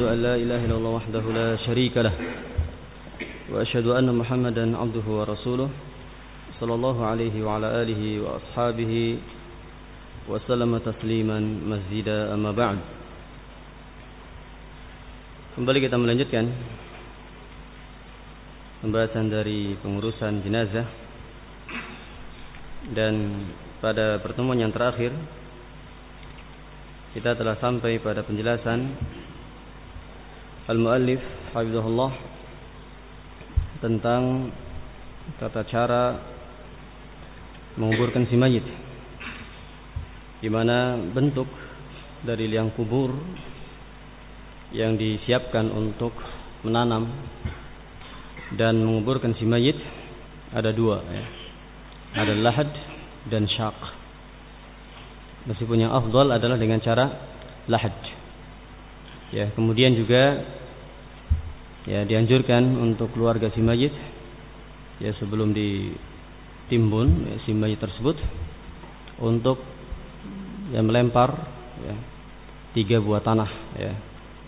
وأشهد أن لا إله إلا الله وحده لا شريك له وأشهد أن محمدا عبده ورسوله صلى الله عليه وعلى آله وأصحابه وسلم تسليما مزيدا أما بعد. Kembali kita melanjutkan pembahasan dari pengurusan jenazah dan pada pertemuan yang terakhir kita telah sampai pada penjelasan al-muallif hafizahullah tentang tata cara menguburkan si mayit di mana bentuk dari liang kubur yang disiapkan untuk menanam dan menguburkan si mayit ada dua ya. Ada lahad dan syaq. Meskipun yang afdal adalah dengan cara lahad. Ya, kemudian juga ya dianjurkan untuk keluarga si mayit ya sebelum ditimbun ya, si mayit tersebut untuk ya melempar ya tiga buah tanah ya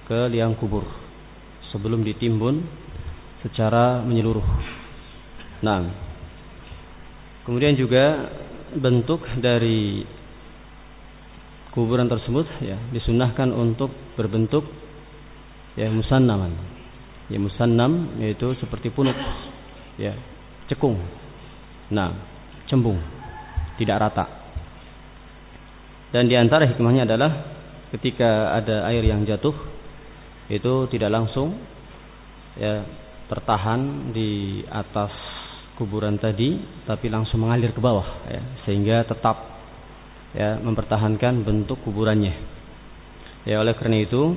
ke liang kubur sebelum ditimbun secara menyeluruh. Nah, kemudian juga bentuk dari kuburan tersebut ya disunahkan untuk berbentuk ya musannaman. Ya musannam yaitu seperti punuk ya cekung. Nah, cembung, tidak rata. Dan di antara hikmahnya adalah ketika ada air yang jatuh itu tidak langsung ya tertahan di atas kuburan tadi tapi langsung mengalir ke bawah ya sehingga tetap ya mempertahankan bentuk kuburannya ya oleh karena itu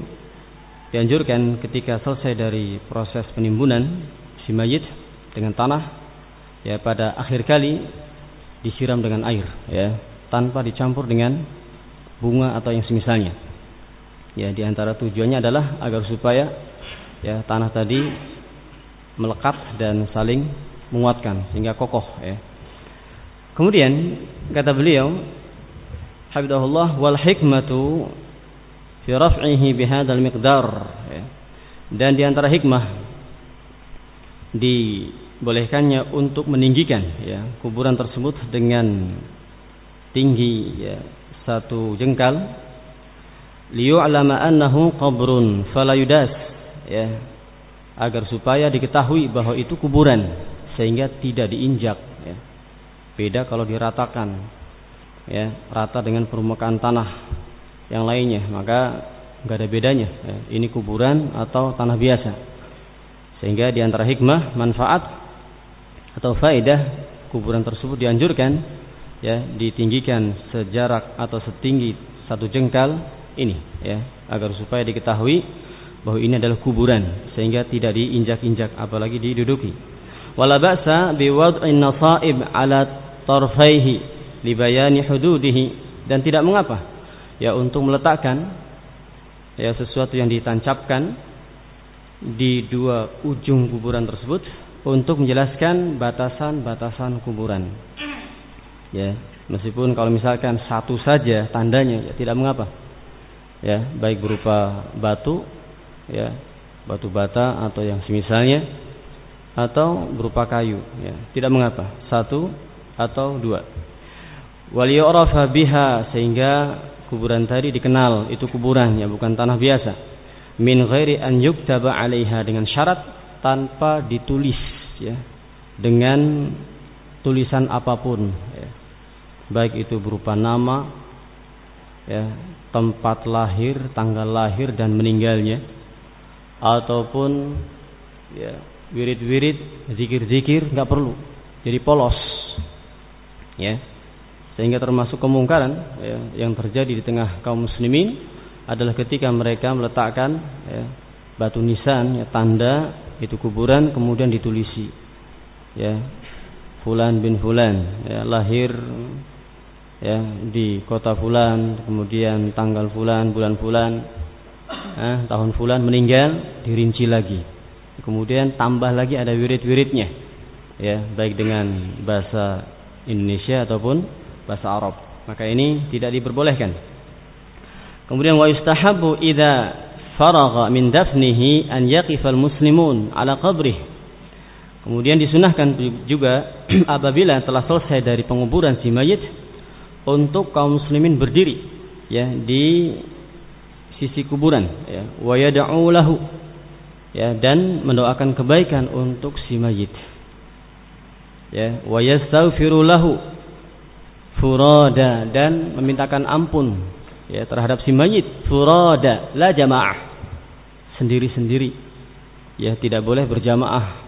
dianjurkan ketika selesai dari proses penimbunan si mayit dengan tanah ya pada akhir kali disiram dengan air ya tanpa dicampur dengan bunga atau yang semisalnya ya di antara tujuannya adalah agar supaya ya tanah tadi melekat dan saling menguatkan sehingga kokoh ya. Kemudian kata beliau Habibullah wal hikmatu fi raf'ihi bihadzal miqdar ya. Dan di antara hikmah dibolehkannya untuk meninggikan ya kuburan tersebut dengan tinggi ya satu jengkal liyu'lama annahu qabrun fala yudas ya agar supaya diketahui bahwa itu kuburan sehingga tidak diinjak ya. beda kalau diratakan ya rata dengan permukaan tanah yang lainnya maka nggak ada bedanya ya. ini kuburan atau tanah biasa sehingga di antara hikmah manfaat atau faedah kuburan tersebut dianjurkan ya ditinggikan sejarak atau setinggi satu jengkal ini ya agar supaya diketahui bahwa ini adalah kuburan sehingga tidak diinjak-injak apalagi diduduki. Wala ba'sa biwad'in nasaib ala tarfaihi li bayani hududihi dan tidak mengapa ya untuk meletakkan ya sesuatu yang ditancapkan di dua ujung kuburan tersebut untuk menjelaskan batasan-batasan kuburan. Ya, meskipun kalau misalkan satu saja tandanya ya tidak mengapa. Ya, baik berupa batu ya batu bata atau yang semisalnya atau berupa kayu ya tidak mengapa satu atau dua wal biha sehingga kuburan tadi dikenal itu kuburan ya bukan tanah biasa min ghairi an yuktaba 'alaiha dengan syarat tanpa ditulis ya dengan tulisan apa pun ya. baik itu berupa nama ya tempat lahir tanggal lahir dan meninggalnya ataupun ya wirid-wirid, zikir-zikir nggak perlu. Jadi polos. Ya. Sehingga termasuk kemungkaran ya, yang terjadi di tengah kaum muslimin adalah ketika mereka meletakkan ya, batu nisan, ya, tanda itu kuburan kemudian ditulisi ya. Fulan bin fulan ya, lahir ya di kota fulan kemudian tanggal fulan bulan fulan eh, tahun fulan meninggal dirinci lagi. Kemudian tambah lagi ada wirid-wiridnya ya baik dengan bahasa Indonesia ataupun bahasa Arab. Maka ini tidak diperbolehkan. Kemudian wa yustahabu idza faragha min dafnihi an yaqifal muslimun ala qabrih. Kemudian disunahkan juga apabila telah selesai dari penguburan si mayit untuk kaum muslimin berdiri ya di sisi kuburan ya. Wa yad'u lahu ya dan mendoakan kebaikan untuk si mayit ya. Wa yastaghfiru lahu furada dan memintakan ampun ya terhadap si mayit. Furada la jamaah. Sendiri-sendiri. Ya tidak boleh berjamaah.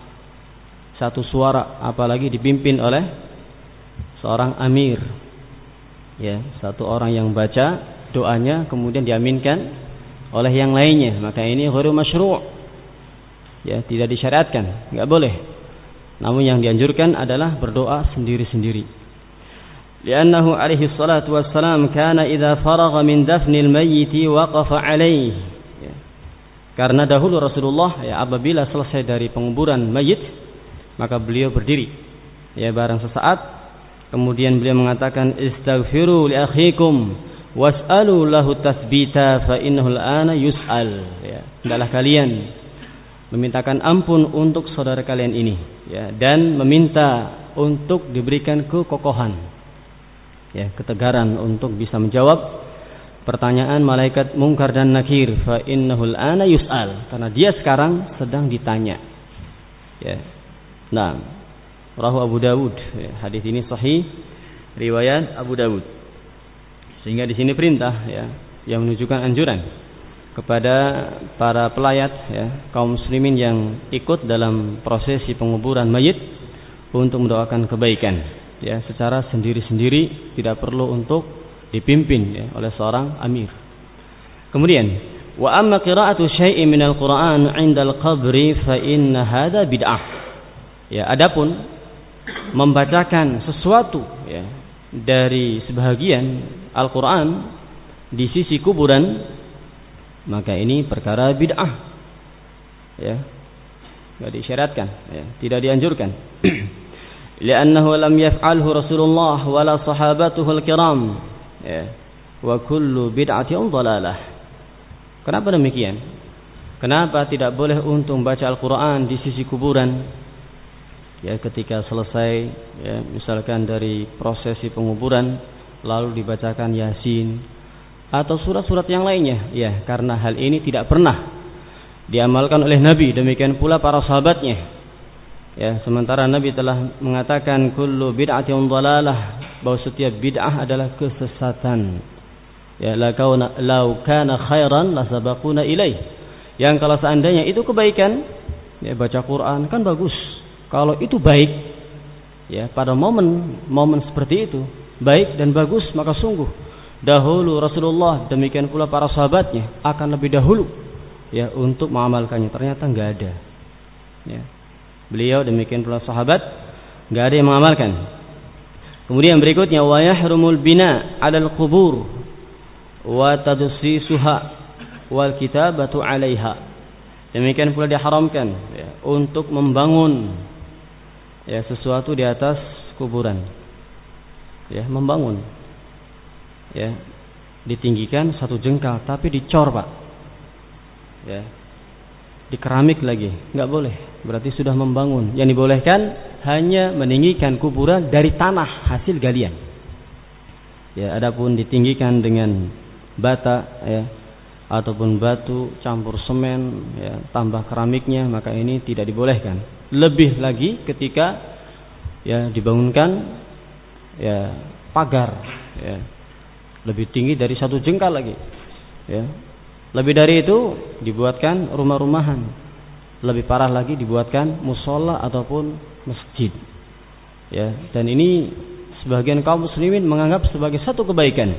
Satu suara apalagi dipimpin oleh seorang amir. Ya satu orang yang baca doanya kemudian diaminkan oleh yang lainnya. Maka ini ghairu masyru' ya tidak disyariatkan. Nggak boleh. Namun yang dianjurkan adalah berdoa sendiri-sendiri لأنه عليه الصلاة والسلام كان إذا فرغ من دفن الميت وقف عليه karena dahulu Rasulullah ya apabila selesai dari penguburan mayit maka beliau berdiri ya barang sesaat kemudian beliau mengatakan istaghfiru li akhikum was'alu lahu tasbita fa innahu al-ana yus'al ya hendaklah kalian memintakan ampun untuk saudara kalian ini ya dan meminta untuk diberikan kekokohan ya ketegaran untuk bisa menjawab pertanyaan malaikat mungkar dan nakir fa innahul ana yus'al karena dia sekarang sedang ditanya. Ya. Nah rahu Abu Dawud. Ya, hadis ini sahih riwayat Abu Dawud. Sehingga di sini perintah ya yang menunjukkan anjuran kepada para pelayat ya kaum muslimin yang ikut dalam prosesi penguburan mayit untuk mendoakan kebaikan ya secara sendiri-sendiri tidak perlu untuk dipimpin ya, oleh seorang amir. Kemudian wa amma qira'atu syai'in minal Qur'an 'inda al-qabri fa inna hadha bid'ah. Ya, adapun membacakan sesuatu ya dari sebahagian Al-Qur'an di sisi kuburan maka ini perkara bid'ah. Ya. Tidak disyaratkan, ya. tidak dianjurkan. لأنه لم يفعله رسول الله ولا صحابته الكرام وكل بدعة ضلالة Kenapa demikian? Kenapa tidak boleh untuk membaca Al-Quran di sisi kuburan? Ya, ketika selesai, ya, misalkan dari prosesi penguburan, lalu dibacakan Yasin atau surat-surat yang lainnya. Ya, karena hal ini tidak pernah diamalkan oleh Nabi, demikian pula para sahabatnya. Ya, sementara Nabi telah mengatakan kullu bid'atin dhalalah bahwa setiap bid'ah adalah kesesatan. Ya, la kauna law kana khairan la sabaquna ilaih. Yang kalau seandainya itu kebaikan, ya baca Quran kan bagus. Kalau itu baik, ya pada momen momen seperti itu baik dan bagus maka sungguh dahulu Rasulullah demikian pula para sahabatnya akan lebih dahulu ya untuk mengamalkannya ternyata enggak ada ya Beliau demikian pula sahabat nggak ada yang mengamalkan. Kemudian berikutnya wa yahrumul bina 'alal qubur wa tadsisuha wal kitabatu 'alaiha. Demikian pula diharamkan ya, untuk membangun ya sesuatu di atas kuburan. Ya, membangun. Ya, ditinggikan satu jengkal tapi dicor, Pak. Ya, di keramik lagi. Nggak boleh. Berarti sudah membangun. Yang dibolehkan hanya meninggikan kuburan dari tanah hasil galian. Ya adapun ditinggikan dengan bata ya ataupun batu campur semen ya tambah keramiknya maka ini tidak dibolehkan. Lebih lagi ketika ya dibangunkan ya pagar ya lebih tinggi dari satu jengkal lagi ya lebih dari itu dibuatkan rumah-rumahan. Lebih parah lagi dibuatkan musola ataupun masjid. Ya, dan ini sebagian kaum muslimin menganggap sebagai satu kebaikan.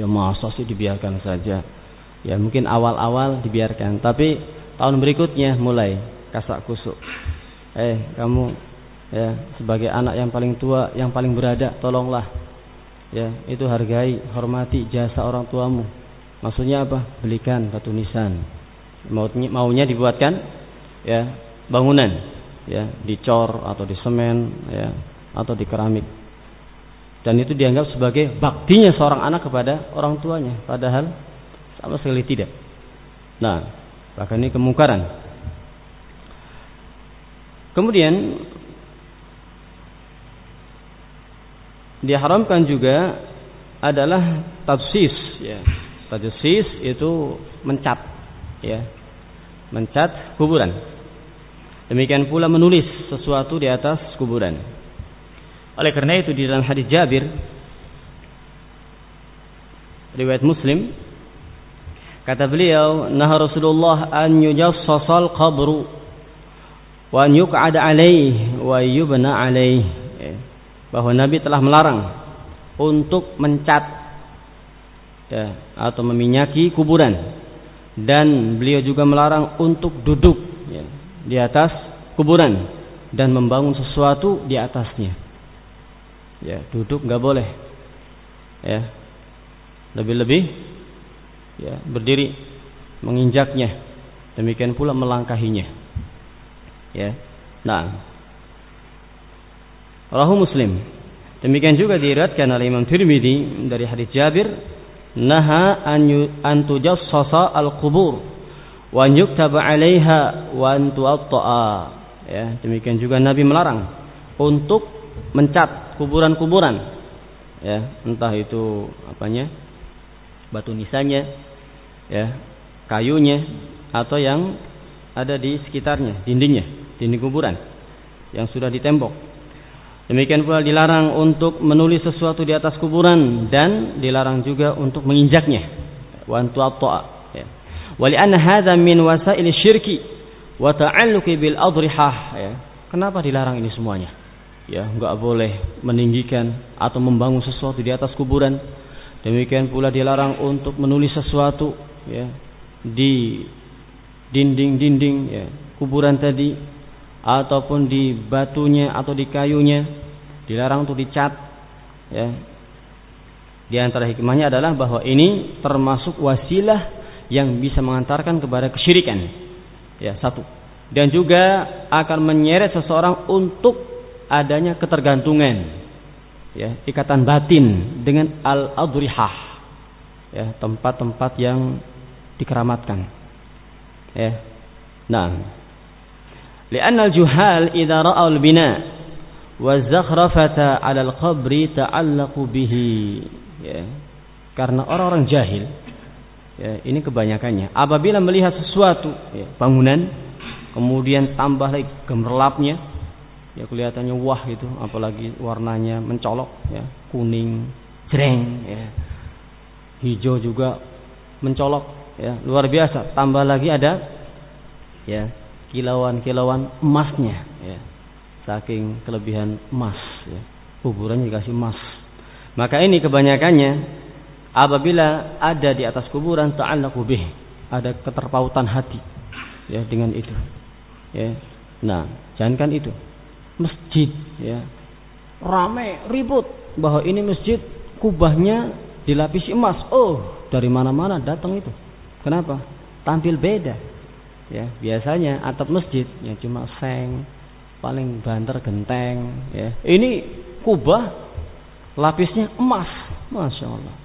Ya masa sih dibiarkan saja. Ya mungkin awal-awal dibiarkan, tapi tahun berikutnya mulai kasak kusuk. Eh, kamu ya sebagai anak yang paling tua, yang paling berada, tolonglah. Ya, itu hargai, hormati jasa orang tuamu Maksudnya apa? Belikan batu nisan. Maunya, maunya dibuatkan ya bangunan ya dicor atau di semen ya atau di keramik. Dan itu dianggap sebagai baktinya seorang anak kepada orang tuanya, padahal sama sekali tidak. Nah, bahkan ini kemungkaran. Kemudian diharamkan juga adalah tafsis ya. Tafsis itu mencat ya. Mencat kuburan. Demikian pula menulis sesuatu di atas kuburan. Oleh karena itu di dalam hadis Jabir riwayat Muslim kata beliau nah Rasulullah an yujassasal qabru wa an yuq'ad alaih wa yubna alaih ya. bahwa Nabi telah melarang untuk mencat ya, atau meminyaki kuburan. Dan beliau juga melarang untuk duduk ya, di atas kuburan dan membangun sesuatu di atasnya. Ya duduk nggak boleh. Ya lebih-lebih ya berdiri menginjaknya. Demikian pula melangkahinya. Ya nah rahu muslim. Demikian juga diriwayatkan oleh Imam Tirmidzi dari hadis Jabir naha an tujassasa al-qubur. Wa yuktaba 'alaiha wa an ya demikian juga Nabi melarang untuk mencat kuburan-kuburan. Ya entah itu apanya batu nisannya ya kayunya atau yang ada di sekitarnya dindingnya dinding kuburan yang sudah ditembok demikian pula dilarang untuk menulis sesuatu di atas kuburan dan dilarang juga untuk menginjaknya. Wa antu'atta'a ya. Wali anna hadza min wasail syirki wa ta'alluqi bil adrihah ya. Kenapa dilarang ini semuanya? Ya nggak boleh meninggikan atau membangun sesuatu di atas kuburan. Demikian pula dilarang untuk menulis sesuatu ya di dinding-dinding ya kuburan tadi ataupun di batunya atau di kayunya dilarang untuk dicat ya. Di antara hikmahnya adalah bahwa ini termasuk wasilah yang bisa mengantarkan kepada kesyirikan ya satu. Dan juga akan menyeret seseorang untuk adanya ketergantungan ya ikatan batin dengan al adrihah ya tempat-tempat yang dikeramatkan ya. Nah al-juhal idza ra'aw al-bina wa zakhrafata 'ala al-qabri ta'allaqu bihi ya. Karena orang-orang jahil ya ini kebanyakannya. Apabila melihat sesuatu ya, bangunan kemudian tambah lagi gemerlapnya ya kelihatannya wah gitu apalagi warnanya mencolok ya kuning jreng ya. Hijau juga mencolok ya luar biasa. Tambah lagi ada ya kilauan-kilauan emasnya ya. Saking kelebihan emas ya. Kuburan dikasih emas. Maka ini kebanyakannya apabila ada di atas kuburan ta'allaqu bih ada keterpautan hati ya dengan itu ya. Nah jangankan itu. Masjid ya. Ramai ribut bahwa ini masjid kubahnya dilapisi emas. Oh dari mana-mana datang itu. Kenapa? Tampil beda ya. Biasanya atap masjid yang cuma seng paling banter genteng ya. Ini kubah lapisnya emas masya Allah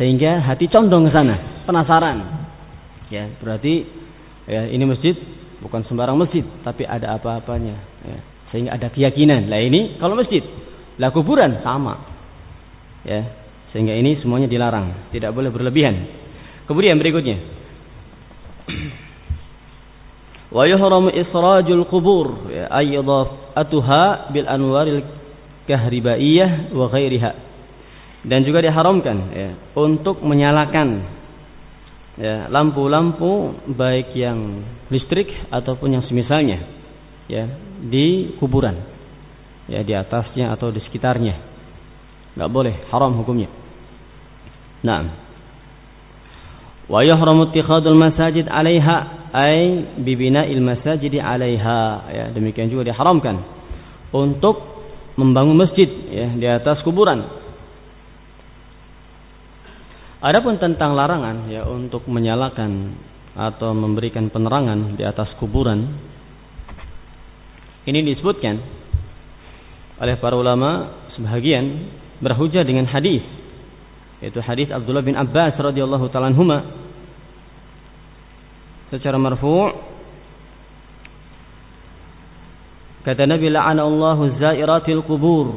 sehingga hati condong ke sana penasaran. Ya berarti ya ini masjid bukan sembarang masjid tapi ada apa-apanya ya. Sehingga ada keyakinan lah ini kalau masjid lah kuburan sama. Ya sehingga ini semuanya dilarang tidak boleh berlebihan. Kemudian berikutnya wa yuhramu israjul qubur ya ayyadatuha bil anwaril kahribaiyah wa ghairiha. Dan juga diharamkan ya, untuk menyalakan ya lampu-lampu baik yang listrik ataupun yang semisalnya ya di kuburan ya di atasnya atau di sekitarnya. Nggak boleh haram hukumnya. Nah wa yahramu ittikhadul masajid 'alaiha ay bibina'il masajid 'alaiha. Ya demikian juga diharamkan untuk membangun masjid ya di atas kuburan. Adapun tentang larangan ya untuk menyalakan atau memberikan penerangan di atas kuburan ini disebutkan oleh para ulama sebahagian berhujah dengan hadis yaitu hadis Abdullah bin Abbas radhiyallahu taala secara marfu' kata Nabi la'ana Allahu zairatil qubur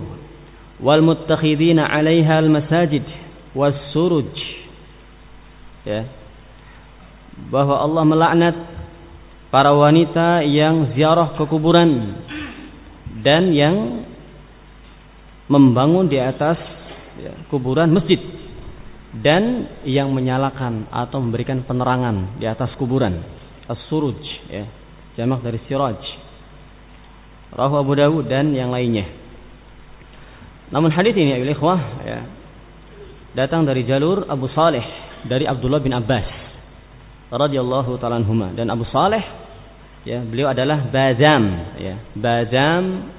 wal muttakhidina 'alaiha al masajid was suruj. Ya. Bahwa Allah melaknat para wanita yang ziarah ke kuburan dan yang membangun di atas ya, kuburan masjid dan yang menyalakan atau memberikan penerangan di atas kuburan. As-suruj ya. Jamak dari siraj. Rahu Abu Dawud dan yang lainnya. Namun hadis ini ya ikhwah ya datang dari jalur Abu Saleh dari Abdullah bin Abbas radhiyallahu taala dan Abu Saleh ya beliau adalah Bazam ya. Bazam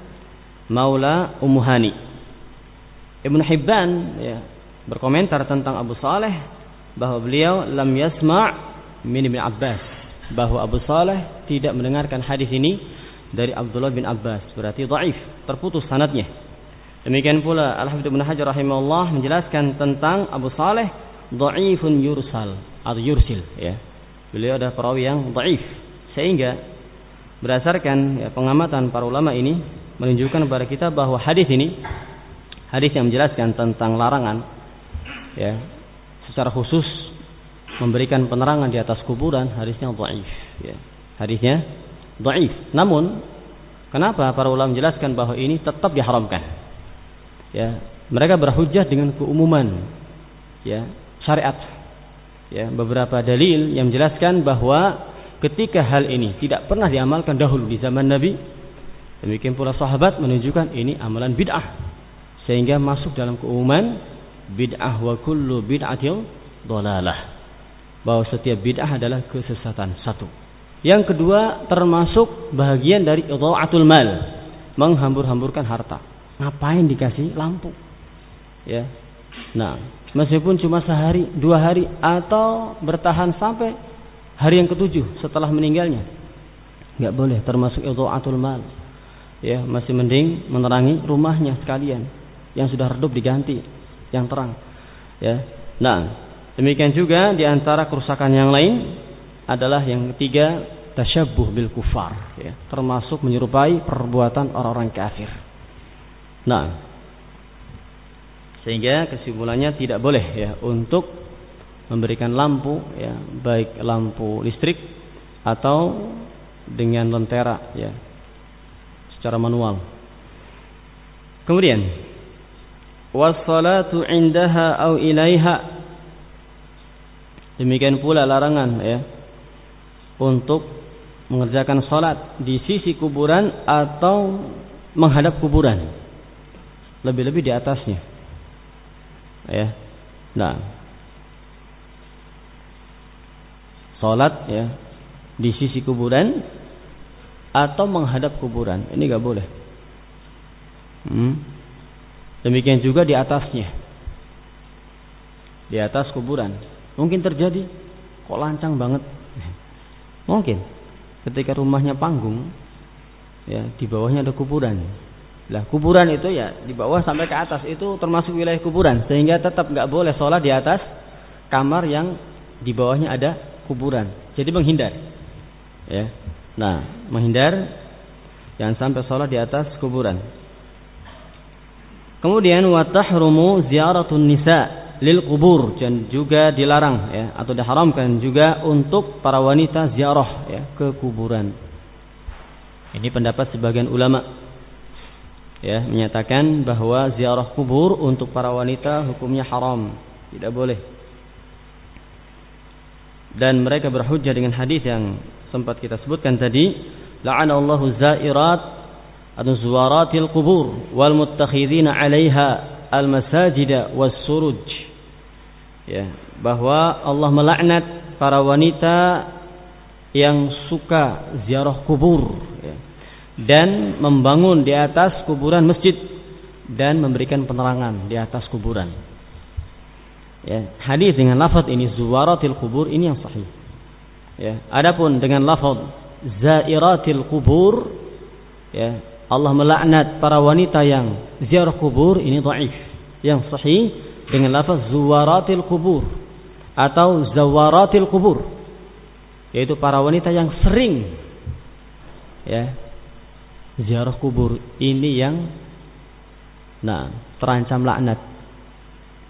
maula Ummu Hani. Ibnu Hibban ya berkomentar tentang Abu Saleh bahwa beliau lam yasma' min Ibn Abbas. Bahwa Abu Saleh tidak mendengarkan hadis ini dari Abdullah bin Abbas. Berarti dhaif terputus sanadnya. Demikian pula Al-Hafidz Ibnu Hajar rahimahullah menjelaskan tentang Abu Saleh dhaifun yursal atau yursil ya. Beliau adalah perawi yang dhaif. Sehingga berdasarkan ya, pengamatan para ulama ini menunjukkan kepada kita bahwa hadis ini hadis yang menjelaskan tentang larangan ya secara khusus memberikan penerangan di atas kuburan hadisnya dhaif ya. Hadisnya dhaif. Namun kenapa para ulama menjelaskan bahwa ini tetap diharamkan? Ya mereka berhujjah dengan keumuman ya syariat. Ya beberapa dalil yang menjelaskan bahwa ketika hal ini tidak pernah diamalkan dahulu di zaman Nabi demikian pula sahabat menunjukkan ini amalan bid'ah sehingga masuk dalam keumuman bid'ah wa kullu bid'atil dolalah. Bahwa setiap bid'ah adalah kesesatan satu. Yang kedua termasuk bagian dari idha'atul mal, menghambur-hamburkan harta. Ngapain dikasih lampu? Ya. Nah, meskipun cuma sehari, dua hari atau bertahan sampai hari yang ketujuh setelah meninggalnya. nggak boleh termasuk idha'atul mal. Ya, masih mending menerangi rumahnya sekalian yang sudah redup diganti yang terang. Ya. Nah, demikian juga di antara kerusakan yang lain adalah yang ketiga tasyabbuh bil kufar, ya, termasuk menyerupai perbuatan orang-orang kafir. Nah, sehingga kesimpulannya tidak boleh ya untuk memberikan lampu ya, baik lampu listrik atau dengan lentera ya secara manual. Kemudian wassalatu indaha au ilaiha. Demikian pula larangan ya untuk mengerjakan salat di sisi kuburan atau menghadap kuburan. Lebih-lebih di atasnya. Ya nah. Salat ya di sisi kuburan atau menghadap kuburan. Ini gak boleh. Hmm? Demikian juga di atasnya. Di atas kuburan. Mungkin terjadi. Kok lancang banget. Mungkin. Ketika rumahnya panggung. ya Di bawahnya ada kuburan. Lah kuburan itu ya di bawah sampai ke atas itu termasuk wilayah kuburan sehingga tetap nggak boleh sholat di atas kamar yang di bawahnya ada kuburan. Jadi menghindar. Ya. Nah, menghindar jangan sampai sholat di atas kuburan. Kemudian wa tahrumu ziyaratun nisa lil kubur dan juga dilarang ya atau diharamkan juga untuk para wanita ziarah ya ke kuburan. Ini pendapat sebagian ulama ya menyatakan bahwa ziarah kubur untuk para wanita hukumnya haram, tidak boleh. Dan mereka berhujjah dengan hadis yang sempat kita sebutkan tadi, la'anallahu zairat atau zuwaratil kubur wal muttakhidina 'alaiha al masajida was suruj ya bahwa Allah melaknat para wanita yang suka ziarah kubur ya, dan membangun di atas kuburan masjid dan memberikan penerangan di atas kuburan. Ya hadis dengan lafaz ini zuwaratil kubur ini yang sahih. Ya adapun dengan lafaz zairatil kubur ya Allah melaknat para wanita yang ziarah kubur ini dhaif. Yang sahih dengan lafaz zuwaratil kubur atau zawaratil kubur. yaitu para wanita yang sering ya ziarah kubur ini yang nah terancam laknat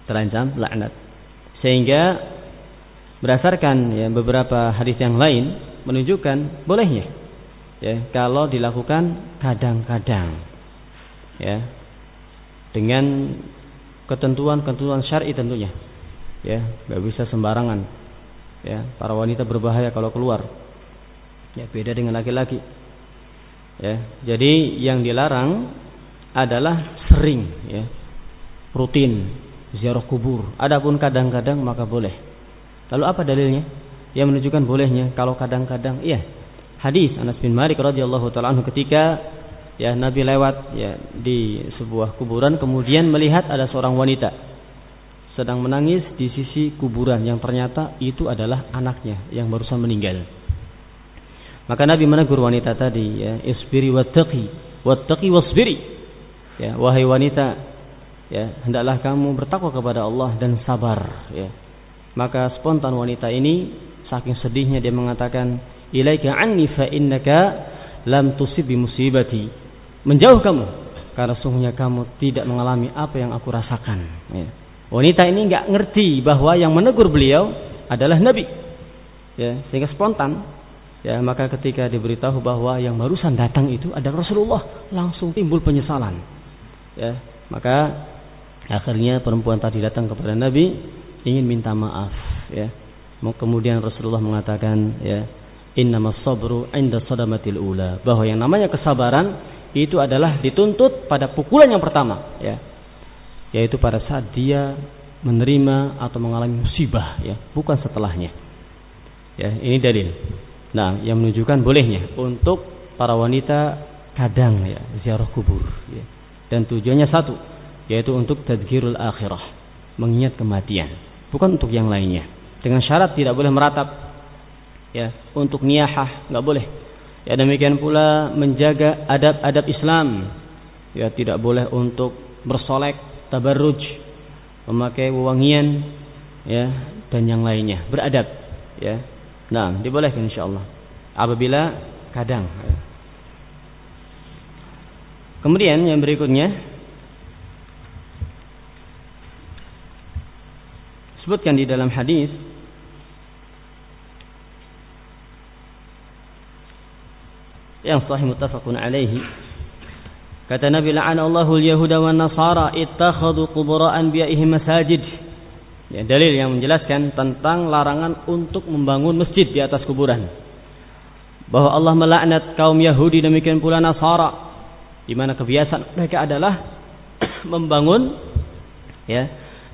terancam laknat sehingga berdasarkan ya beberapa hadis yang lain menunjukkan bolehnya ya kalau dilakukan kadang-kadang. Ya. Dengan ketentuan-ketentuan syar'i tentunya. Ya nggak bisa sembarangan. Ya para wanita berbahaya kalau keluar. Ya beda dengan laki-laki. Ya jadi yang dilarang adalah sering ya. Rutin ziarah kubur. Adapun kadang-kadang maka boleh. Lalu apa dalilnya? Yang menunjukkan bolehnya kalau kadang-kadang iya hadis Anas bin Malik radhiyallahu taala anhu ketika ya Nabi lewat ya di sebuah kuburan kemudian melihat ada seorang wanita sedang menangis di sisi kuburan yang ternyata itu adalah anaknya yang barusan meninggal. Maka Nabi menegur wanita tadi ya, isbiri wattaqi, wattaqi wasbiri. Ya, wahai wanita, ya, hendaklah kamu bertakwa kepada Allah dan sabar, ya. Maka spontan wanita ini saking sedihnya dia mengatakan, "Ilaika anni fa innaka lam tusib bi musibati." Menjauh kamu karena sungguhnya kamu tidak mengalami apa yang aku rasakan, ya. Wanita ini nggak ngerti bahwa yang menegur beliau adalah Nabi. Ya, sehingga spontan. Ya, maka ketika diberitahu bahwa yang barusan datang itu adalah Rasulullah, langsung timbul penyesalan. Ya, maka akhirnya perempuan tadi datang kepada Nabi ingin minta maaf, ya. Kemudian Rasulullah mengatakan, ya, innamas sabru 'inda sadamatil ula, bahwa yang namanya kesabaran itu adalah dituntut pada pukulan yang pertama, ya. Yaitu pada saat dia menerima atau mengalami musibah ya. Bukan setelahnya. Ya ini dalil. Nah yang menunjukkan bolehnya untuk para wanita kadang ya ziarah kubur ya. dan tujuannya satu yaitu untuk tadhkirul akhirah mengingat kematian. Bukan untuk yang lainnya. Dengan syarat tidak boleh meratap ya untuk niyahah nggak boleh ya demikian pula menjaga adab-adab Islam ya tidak boleh untuk bersolek tabarruj, memakai wewangian ya dan yang lainnya, beradab ya. Nah, dibolehkan insyaallah. Apabila kadang. Kemudian yang berikutnya sebutkan di dalam hadis yang sahih muttafaqun alaihi Kata Nabi la'anallahu al-yahuda wa nasara ittakhadhu qubur anbiya'ihim masajid. Ya, dalil yang menjelaskan tentang larangan untuk membangun masjid di atas kuburan. Bahwa Allah melaknat kaum Yahudi demikian pula Nasara di mana kebiasaan mereka adalah membangun ya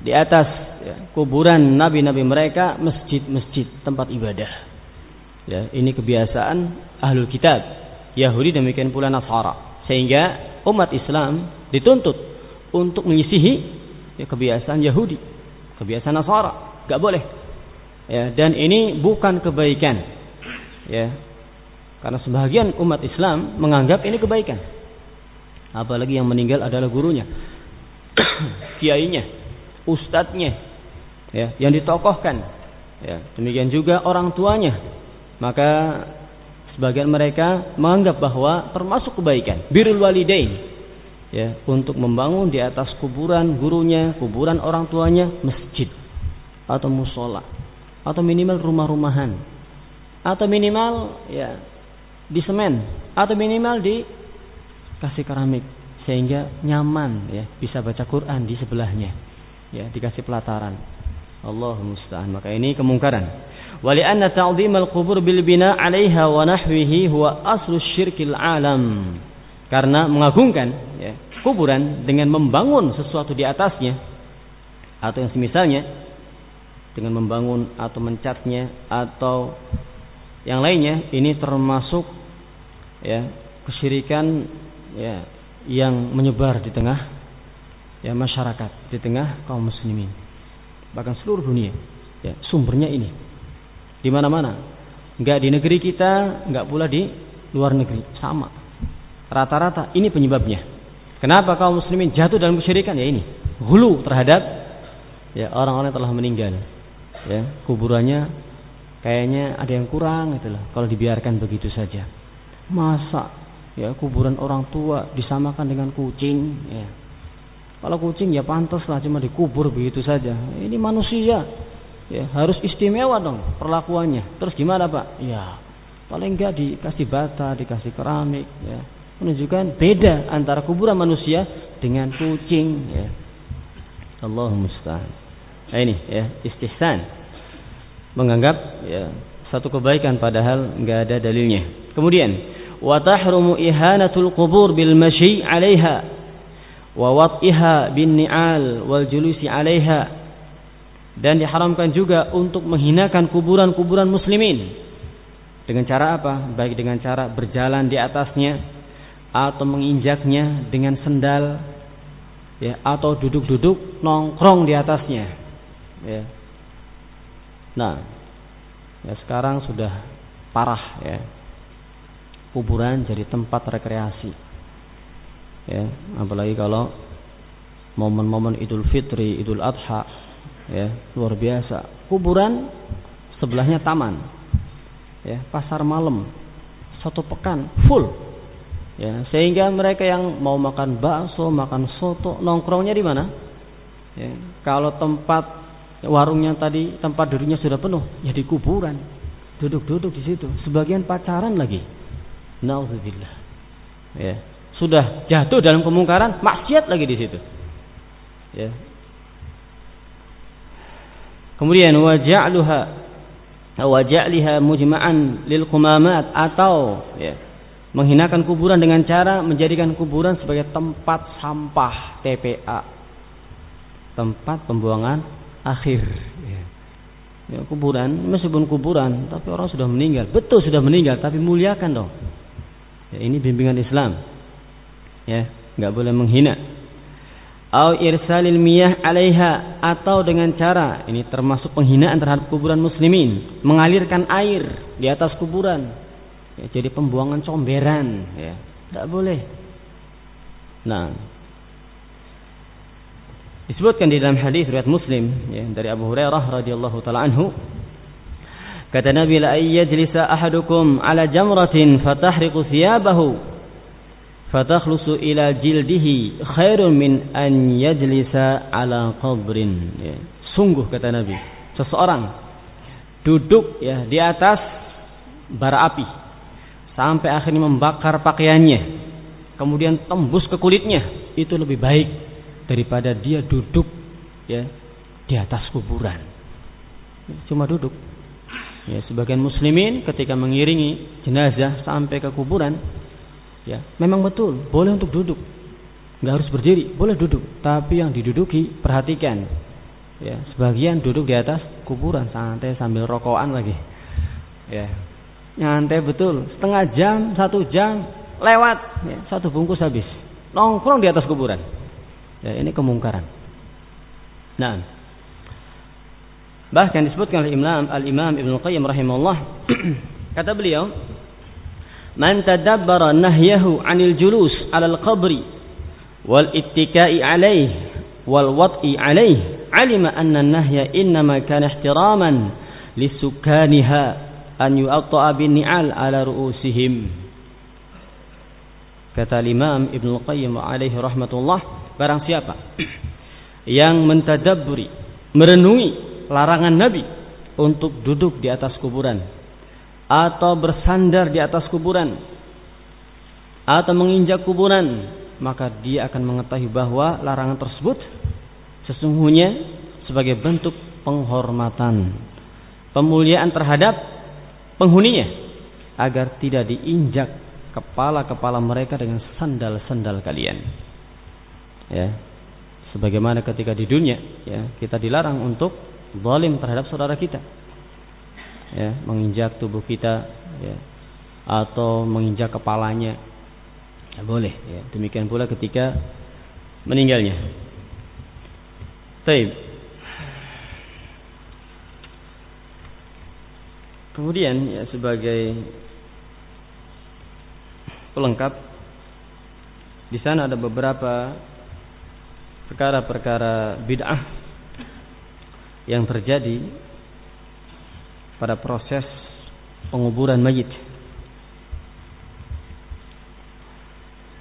di atas ya, kuburan nabi-nabi mereka masjid-masjid tempat ibadah. Ya, ini kebiasaan ahlul kitab Yahudi demikian pula Nasara. Sehingga umat Islam dituntut untuk menyisihi ya, kebiasaan Yahudi, kebiasaan Nasara, gak boleh. Ya, dan ini bukan kebaikan. Ya. Karena sebagian umat Islam menganggap ini kebaikan. Apalagi yang meninggal adalah gurunya, kiainya, ustadznya, ya, yang ditokohkan. Ya, demikian juga orang tuanya. Maka Sebagian mereka menganggap bahwa termasuk kebaikan. Birrul walidain ya untuk membangun di atas kuburan gurunya, kuburan orang tuanya masjid atau musola atau minimal rumah-rumahan atau minimal ya di semen atau minimal di kasih keramik sehingga nyaman ya bisa baca Quran di sebelahnya ya dikasih pelataran. Allah musta'an. Maka ini kemungkaran ولأن تعظيم القبور بالبناء عليها ونحوه هو أصل الشرك العالم karena mengagungkan ya, kuburan dengan membangun sesuatu di atasnya atau yang semisalnya dengan membangun atau mencatnya atau yang lainnya ini termasuk ya kesyirikan ya yang menyebar di tengah ya masyarakat di tengah kaum muslimin bahkan seluruh dunia ya sumbernya ini di mana-mana. Enggak di negeri kita, enggak pula di luar negeri, sama. Rata-rata ini penyebabnya. Kenapa kaum muslimin jatuh dalam kesyirikan? Ya ini, hulu terhadap ya orang-orang yang telah meninggal. Ya, kuburannya kayaknya ada yang kurang gitu loh kalau dibiarkan begitu saja. Masa ya kuburan orang tua disamakan dengan kucing ya. Kalau kucing ya pantas lah cuma dikubur begitu saja. Ini manusia ya harus istimewa dong perlakuannya. Terus gimana pak? Ya paling enggak dikasih bata, dikasih keramik ya menunjukkan beda antara kuburan manusia dengan kucing ya. Allah musta'an. Nah, ini ya istihsan. Menganggap ya satu kebaikan padahal enggak ada dalilnya. Kemudian wa tahrumu ihanatul qubur bil mashi 'alaiha wa bin ni'al wal julusi 'alaiha dan diharamkan juga untuk menghinakan kuburan-kuburan muslimin. Dengan cara apa? Baik dengan cara berjalan di atasnya atau menginjaknya dengan sendal ya atau duduk-duduk nongkrong di atasnya ya. Nah ya sekarang sudah parah ya. Kuburan jadi tempat rekreasi ya. Apalagi kalau momen-momen Idul Fitri Idul Adha ya luar biasa kuburan sebelahnya taman ya pasar malam satu pekan full Ya, sehingga mereka yang mau makan bakso, makan soto, nongkrongnya di mana? Ya, kalau tempat warungnya tadi tempat duduknya sudah penuh, ya di kuburan. Duduk-duduk di situ. Sebagian pacaran lagi. Nauzubillah. Ya, sudah jatuh dalam kemungkaran, maksiat lagi di situ. Ya. Kemudian waja'luha waja'liha mujma'an lil qumamat atau ya, menghinakan kuburan dengan cara menjadikan kuburan sebagai tempat sampah TPA tempat pembuangan akhir ya. ya kuburan meskipun kuburan tapi orang sudah meninggal. Betul sudah meninggal tapi muliakan dong. Ya, ini bimbingan Islam. Ya nggak boleh menghina au irsalil miyah alaiha atau dengan cara ini termasuk penghinaan terhadap kuburan muslimin mengalirkan air di atas kuburan. Ya, jadi pembuangan comberan ya. Tidak boleh. Nah. Disebutkan di dalam hadis riwayat Muslim ya, dari Abu Hurairah radhiyallahu taala anhu. Kata Nabi la yajlisa ahadukum ala jamratin fatahriqu thiyabahu fatakhlusu ila jildihi khairun min an yajlisa ala qabrin. Ya. sungguh kata Nabi seseorang duduk ya di atas bara api sampai akhirnya membakar pakaiannya kemudian tembus ke kulitnya itu lebih baik daripada dia duduk ya di atas kuburan. Cuma duduk. Ya sebagian muslimin ketika mengiringi jenazah sampai ke kuburan ya. Memang betul. Boleh untuk duduk. Nggak harus berdiri. Boleh duduk. Tapi yang diduduki perhatikan. Ya sebagian duduk di atas kuburan. Santai sambil rokokan lagi. Ya. Nyantai betul. Setengah jam satu jam lewat. Ya, satu bungkus habis. Nongkrong di atas kuburan. Ya, ini kemungkaran. Nah. Bahkan disebutkan oleh Imam Al Imam Ibnu Qayyim rahimahullah. Kata beliau man tadabbara nahyahu 'anil julus 'alal qabri wal ittika'i 'alaih wal wat'i 'alaih 'alima anna an-nahya innama kana ihtiraman lisukaniha an yu'atta'a bin ni'al ala ru'usihim. Kata Imam Ibnu Qayyim alaihi rahmatullah barang siapa yang mentadabburi merenungi larangan Nabi untuk duduk di atas kuburan atau bersandar di atas kuburan atau menginjak kuburan maka dia akan mengetahui bahwa larangan tersebut sesungguhnya sebagai bentuk penghormatan pemuliaan terhadap penghuninya agar tidak diinjak kepala-kepala mereka dengan sandal-sandal kalian. Ya. Sebagaimana ketika di dunia ya, kita dilarang untuk zalim terhadap saudara kita. Ya, menginjak tubuh kita ya, atau menginjak kepalanya. Ya, boleh ya. Demikian pula ketika meninggalnya. Baik. Kemudian ya sebagai pelengkap di sana ada beberapa perkara-perkara bid'ah yang terjadi pada proses penguburan mayit.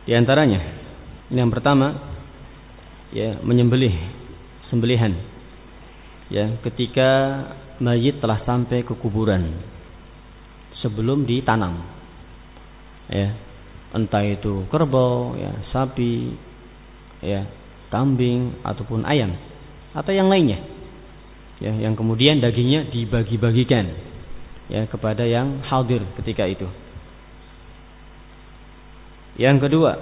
Di antaranya, yang pertama, ya menyembelih sembelihan. Ya, ketika mayit telah sampai ke kuburan sebelum ditanam. Ya, entah itu kerbau, ya, sapi, ya, kambing ataupun ayam atau yang lainnya. Ya, yang kemudian dagingnya dibagi-bagikan ya kepada yang hadir ketika itu. Yang kedua,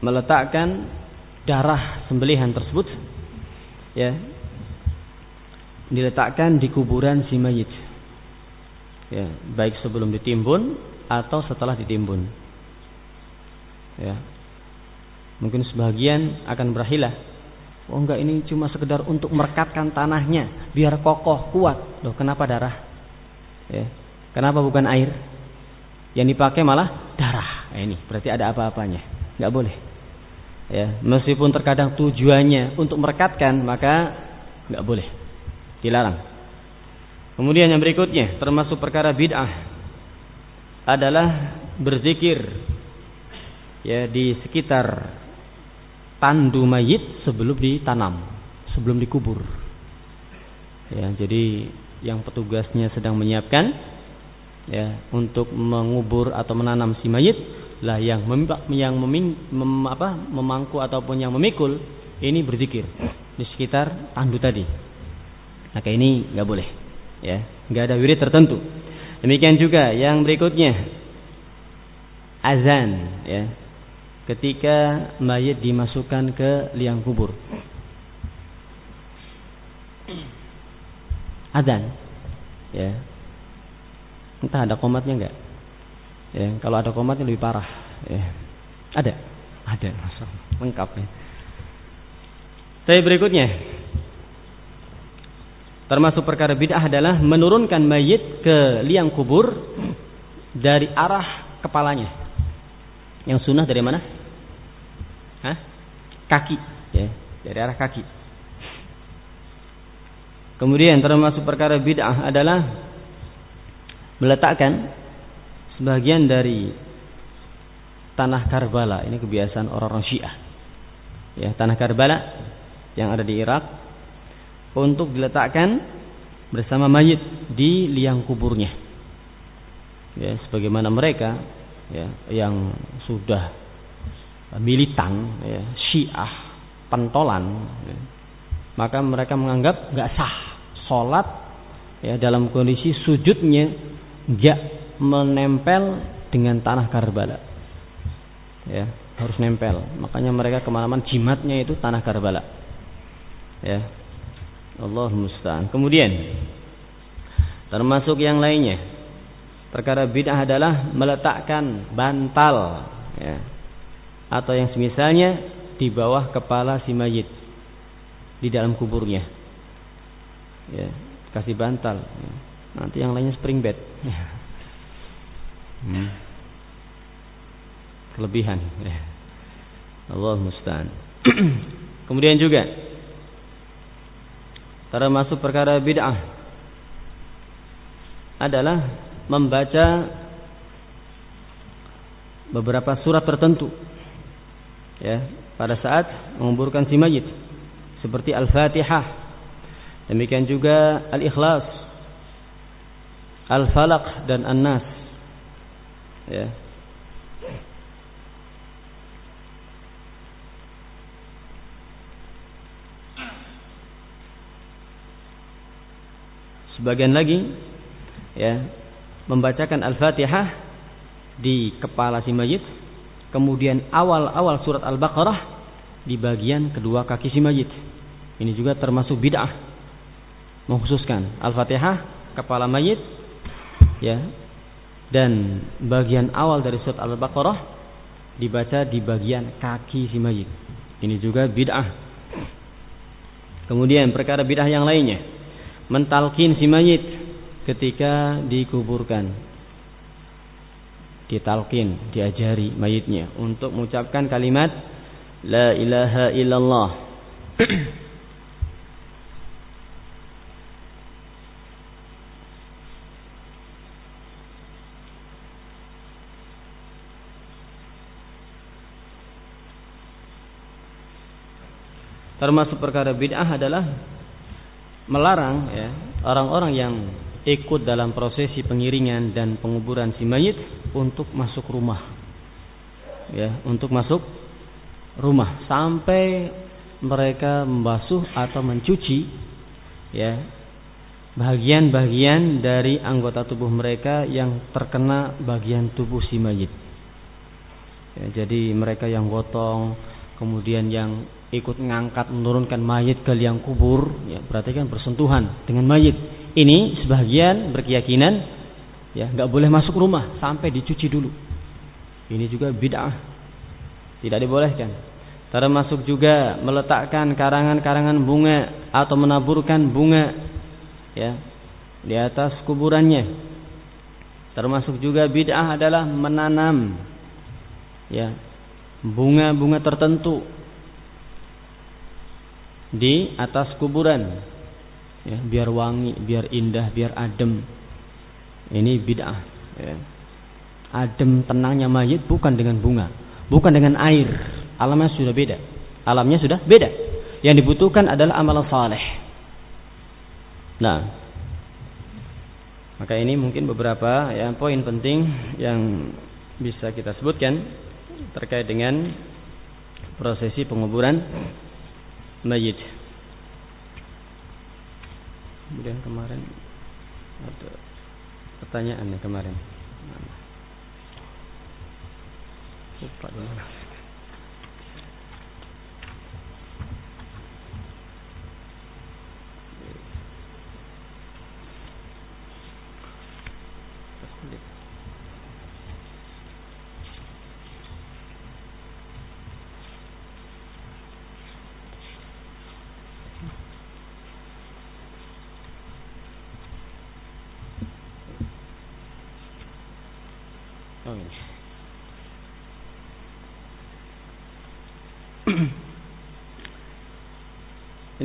meletakkan darah sembelihan tersebut ya diletakkan di kuburan si mayit. Ya, baik sebelum ditimbun atau setelah ditimbun. Ya. Mungkin sebagian akan berahilah. Oh enggak ini cuma sekedar untuk merekatkan tanahnya biar kokoh kuat. Loh kenapa darah? Ya. Kenapa bukan air? Yang dipakai malah darah. Nah, ini berarti ada apa-apanya. Enggak boleh. Ya, meskipun terkadang tujuannya untuk merekatkan maka enggak boleh dilarang. Kemudian yang berikutnya termasuk perkara bid'ah adalah berzikir ya di sekitar tandu mayit sebelum ditanam, sebelum dikubur. Ya, jadi yang petugasnya sedang menyiapkan ya untuk mengubur atau menanam si mayit lah yang mem, yang meming, mem, apa, memangku ataupun yang memikul ini berzikir di sekitar tandu tadi. Maka ini nggak boleh, ya, nggak ada wirid tertentu. Demikian juga yang berikutnya azan, ya, ketika mayat dimasukkan ke liang kubur. Azan, ya, entah ada komatnya nggak? Ya, kalau ada komatnya lebih parah. Ya. Ada, ada, lengkap ya. Saya berikutnya Termasuk perkara bid'ah adalah menurunkan mayit ke liang kubur dari arah kepalanya. Yang sunnah dari mana? Hah? Kaki, ya, dari arah kaki. Kemudian termasuk perkara bid'ah adalah meletakkan sebagian dari tanah Karbala. Ini kebiasaan orang-orang Syiah. Ya, tanah Karbala yang ada di Irak untuk diletakkan bersama mayit di liang kuburnya. Ya, sebagaimana mereka ya, yang sudah militan, ya, syiah, pentolan, ya, maka mereka menganggap nggak sah sholat ya, dalam kondisi sujudnya nggak menempel dengan tanah Karbala. Ya, harus nempel. Makanya mereka ke mana-mana jimatnya itu tanah Karbala. Ya, Allah musta'an. Kemudian termasuk yang lainnya perkara bid'ah adalah meletakkan bantal ya, atau yang semisalnya di bawah kepala si mayit di dalam kuburnya. Ya, kasih bantal. Nanti yang lainnya spring bed. Ya. Hmm. Kelebihan. Ya. Allah musta'an. Kemudian juga termasuk perkara bid'ah adalah membaca beberapa surat tertentu ya pada saat menguburkan si mayit seperti Al-Fatihah. Demikian juga Al-Ikhlas Al-Falaq dan An-Nas. Ya. Sebagian lagi ya membacakan Al-Fatihah di kepala si mayit, kemudian awal-awal surat Al-Baqarah di bagian kedua kaki si mayit. Ini juga termasuk bid'ah. Mengkhususkan Al-Fatihah kepala mayit ya dan bagian awal dari surat Al-Baqarah dibaca di bagian kaki si mayit. Ini juga bid'ah. Kemudian perkara bid'ah yang lainnya mentalkin si mayit ketika dikuburkan ditalkin, diajari mayitnya untuk mengucapkan kalimat la ilaha illallah. Termasuk perkara bid'ah adalah melarang ya orang-orang yang ikut dalam prosesi pengiringan dan penguburan si mayit untuk masuk rumah. Ya, untuk masuk rumah sampai mereka membasuh atau mencuci ya bagian-bagian dari anggota tubuh mereka yang terkena bagian tubuh si mayit. Ya, jadi mereka yang gotong, kemudian yang ikut mengangkat menurunkan mayit ke liang kubur ya berarti kan bersentuhan dengan mayit ini sebagian berkeyakinan ya nggak boleh masuk rumah sampai dicuci dulu. Ini juga bid'ah tidak dibolehkan. Termasuk juga meletakkan karangan-karangan bunga atau menaburkan bunga ya di atas kuburannya. Termasuk juga bid'ah adalah menanam ya bunga-bunga tertentu di atas kuburan ya, biar wangi, biar indah, biar adem. Ini bid'ah. Ya. Adem tenangnya mayit bukan dengan bunga, bukan dengan air. Alamnya sudah beda. Alamnya sudah beda. Yang dibutuhkan adalah amal saleh. Nah, maka ini mungkin beberapa ya poin penting yang bisa kita sebutkan terkait dengan prosesi penguburan mayit. Kemudian kemarin ada pertanyaan nih kemarin. Lupa dulu.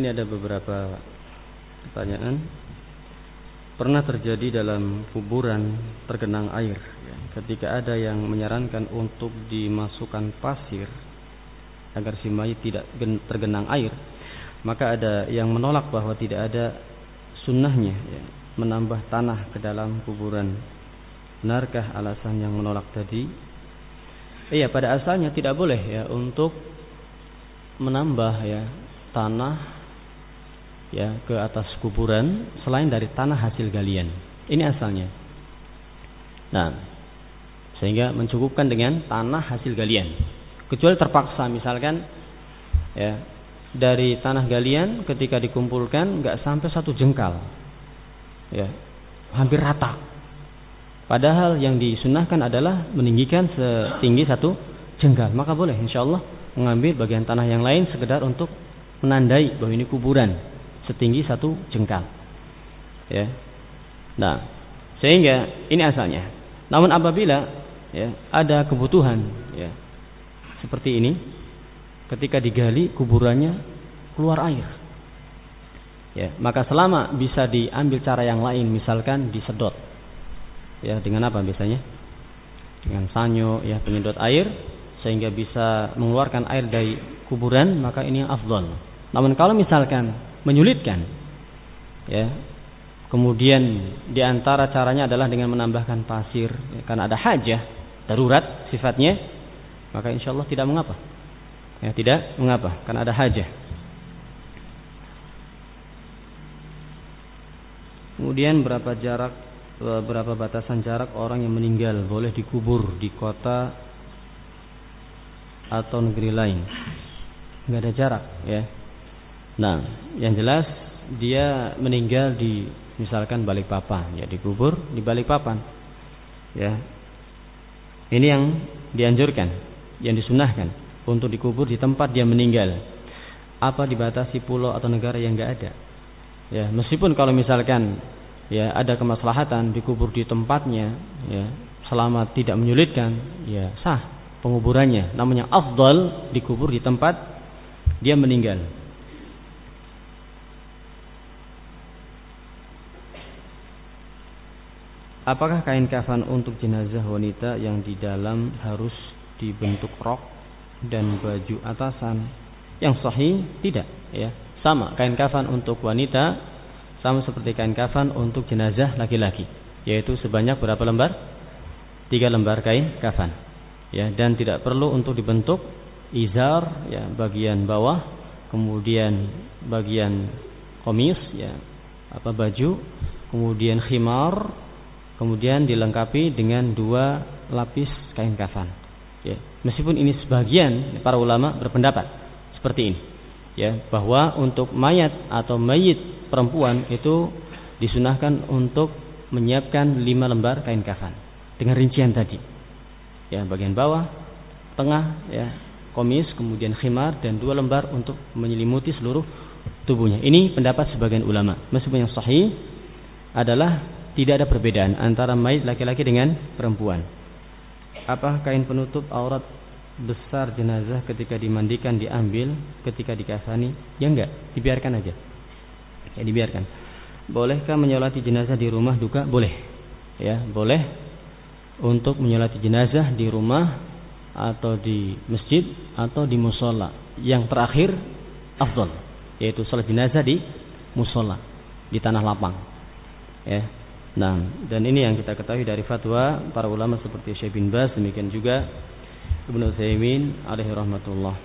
Ini ada beberapa pertanyaan. Pernah terjadi dalam kuburan tergenang air. Ya, ketika ada yang menyarankan untuk dimasukkan pasir agar si mayit tidak tergenang air, maka ada yang menolak bahwa tidak ada sunnahnya ya, menambah tanah ke dalam kuburan. Benarkah alasan yang menolak tadi? Iya, pada asalnya tidak boleh ya untuk menambah ya tanah ya ke atas kuburan selain dari tanah hasil galian. Ini asalnya. Nah, sehingga mencukupkan dengan tanah hasil galian. Kecuali terpaksa misalkan ya dari tanah galian ketika dikumpulkan nggak sampai satu jengkal. Ya, hampir rata. Padahal yang disunahkan adalah meninggikan setinggi satu jengkal. Maka boleh insya Allah mengambil bagian tanah yang lain sekedar untuk menandai bahwa ini kuburan setinggi satu jengkal. Ya. Nah, sehingga ini asalnya. Namun apabila ya, ada kebutuhan ya, seperti ini, ketika digali kuburannya keluar air. Ya, maka selama bisa diambil cara yang lain, misalkan disedot. Ya, dengan apa biasanya? Dengan sanyo ya penyedot air sehingga bisa mengeluarkan air dari kuburan, maka ini yang afdol. Namun kalau misalkan menyulitkan. Ya. Kemudian di antara caranya adalah dengan menambahkan pasir ya, karena ada hajah darurat sifatnya, maka insya Allah tidak mengapa. Ya, tidak mengapa karena ada hajah. Kemudian berapa jarak e, berapa batasan jarak orang yang meninggal boleh dikubur di kota atau negeri lain? Enggak ada jarak ya. Nah, yang jelas dia meninggal di misalkan balik papan, ya dikubur di balik papan. Ya. Ini yang dianjurkan, yang disunahkan untuk dikubur di tempat dia meninggal. Apa dibatasi pulau atau negara yang enggak ada? Ya, meskipun kalau misalkan ya ada kemaslahatan dikubur di tempatnya ya selama tidak menyulitkan ya sah penguburannya namanya afdal dikubur di tempat dia meninggal Apakah kain kafan untuk jenazah wanita yang di dalam harus dibentuk rok dan baju atasan? Yang sahih tidak. ya sama kain kafan untuk wanita sama seperti kain kafan untuk jenazah laki-laki yaitu sebanyak berapa lembar tiga lembar kain kafan ya dan tidak perlu untuk dibentuk izar ya bagian bawah kemudian bagian komis ya apa baju kemudian khimar kemudian dilengkapi dengan dua lapis kain kafan. Ya. Meskipun ini sebagian para ulama berpendapat seperti ini ya bahwa untuk mayat atau mayit perempuan itu disunahkan untuk menyiapkan lima lembar kain kafan dengan rincian tadi. Ya bagian bawah tengah ya komis kemudian khimar dan dua lembar untuk menyelimuti seluruh tubuhnya. Ini pendapat sebagian ulama. Meskipun yang sahih adalah tidak ada perbedaan antara mayit laki-laki dengan perempuan. Apa kain penutup aurat besar jenazah ketika dimandikan diambil ketika dikafani ya enggak dibiarkan aja. Ya dibiarkan. Bolehkah menyolati jenazah di rumah duka? Boleh. Ya boleh untuk menyolati jenazah di rumah atau di masjid atau di musola. Yang terakhir afdol yaitu salat jenazah di musola di tanah lapang. Ya nah dan ini yang kita ketahui dari fatwa para ulama seperti Syekh bin Bas demikian juga Ibnu Utsaimin alaihi rahmatullah.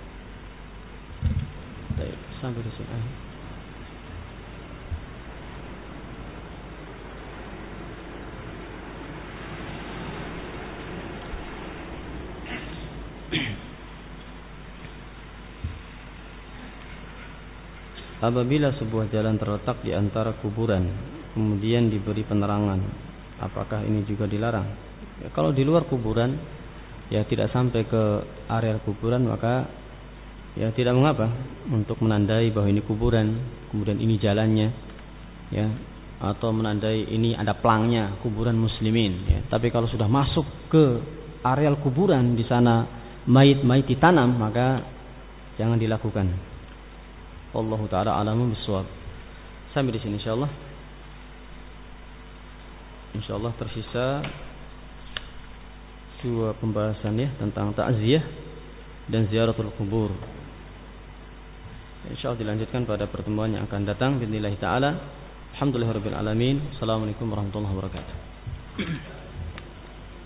Baik, sampai di sini. Apabila sebuah jalan terletak di antara kuburan, kemudian diberi penerangan, apakah ini juga dilarang? Ya, kalau di luar kuburan, ya tidak sampai ke area kuburan maka ya tidak mengapa untuk menandai bahwa ini kuburan kemudian ini jalannya ya atau menandai ini ada pelangnya kuburan muslimin ya tapi kalau sudah masuk ke areal kuburan di sana mayit-mayit ditanam maka jangan dilakukan Allah taala alamu bisawab sampai di sini insyaallah insyaallah tersisa dua pembahasan ya tentang takziah dan ziaratul kubur. Insyaallah dilanjutkan pada pertemuan yang akan datang bismillah taala. Alhamdulillahirabbil alamin. Assalamualaikum warahmatullahi wabarakatuh.